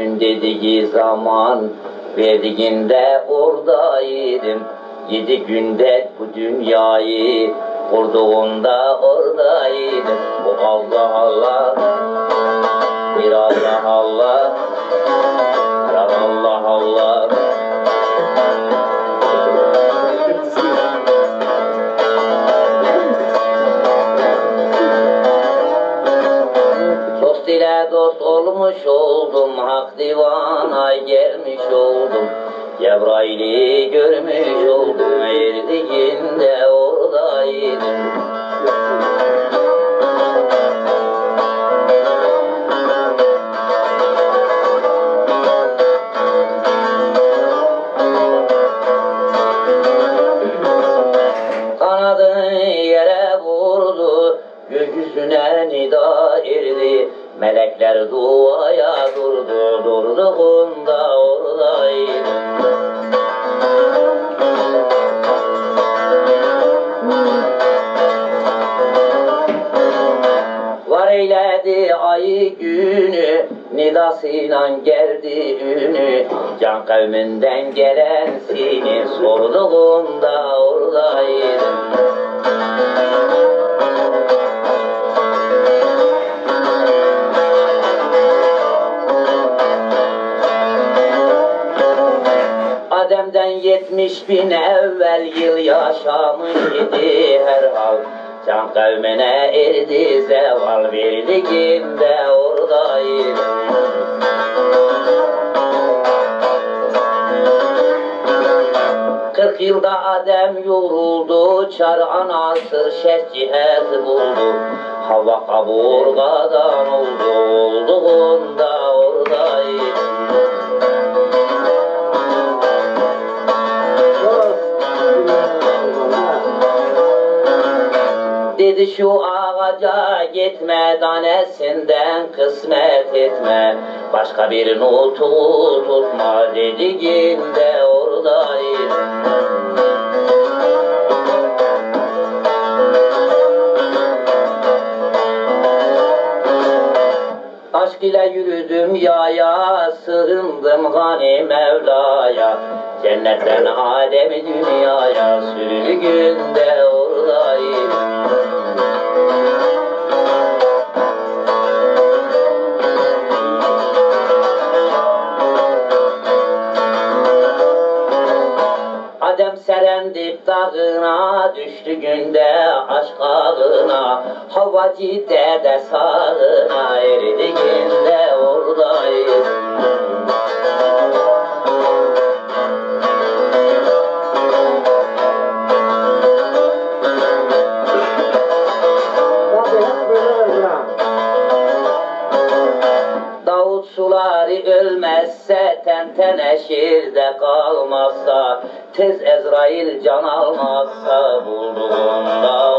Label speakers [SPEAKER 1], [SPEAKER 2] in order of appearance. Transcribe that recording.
[SPEAKER 1] mümkün dediği zaman verdiğinde oradaydım. Yedi günde bu dünyayı kurduğunda oradaydım. Bu Allah Allah, bir Allah Allah, Dost olmuş oldum, hak divana gelmiş oldum. Cebrail'i görmüş oldum, erdiğinde oradaydım. Kanadın yere vurdu, gökyüzüne nida erdi. Melekler duaya durdu, durduğunda oradaydım. Var eyledi ay günü, nidasıyla geldi ünü. Can kavminden gelen seni sorduğunda oradaydım. Yetmiş bin evvel yıl yaşamış idi herhal. Can kavmine erdi zeval birliğinde oradaydım. Kırk yılda Adem yoruldu, çar anasır şes cihet buldu. Hava kaburgadan oldu, Dedi şu ağaca gitme danesinden kısmet etme. Başka bir nutu tutma dediğinde oradayım Aşk ile yürüdüm yaya, sığındım gani Mevla'ya. Cennetten Adem'i dünyaya, sürgünde oradayım Serendip dağına düştü günde aşk ağına Hava cidde de sağına eridiğinde oradayız
[SPEAKER 2] Tabii
[SPEAKER 1] Davut suları ölmezse tentene şirde kalmazsa Tez Ezrail can almazsa bulduğunda